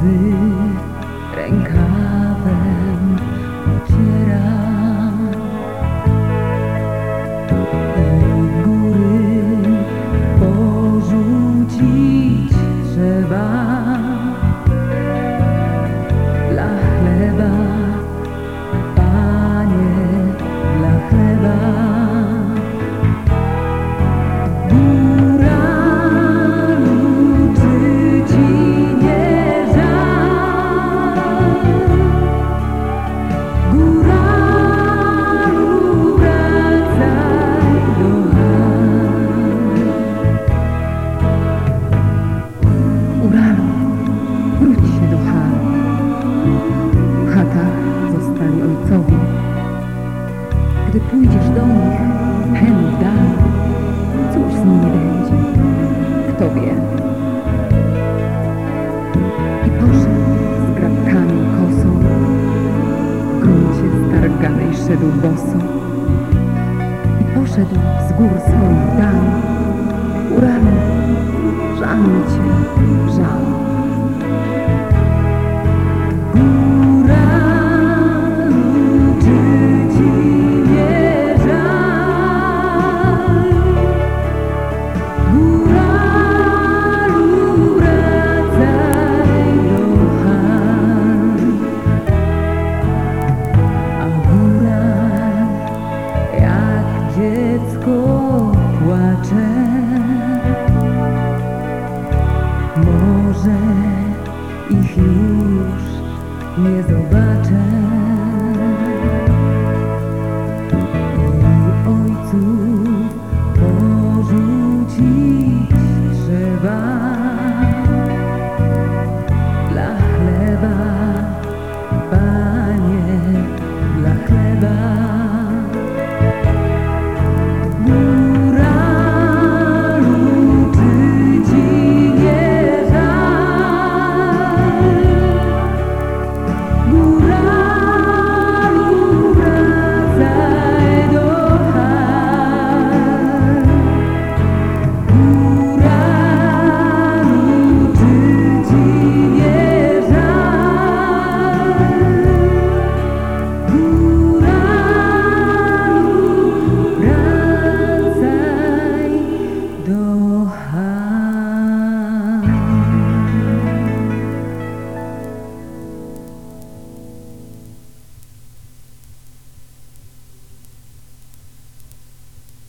łzy rękawem ocieram. sobą. Gdy pójdziesz do nich, hen dalej, cóż z nimi będzie? Kto wie? I poszedł z grabkami kosą, w gruncie starganej szedł boso. I poszedł z gór swoich dal, urany, żal cię, żal. no button.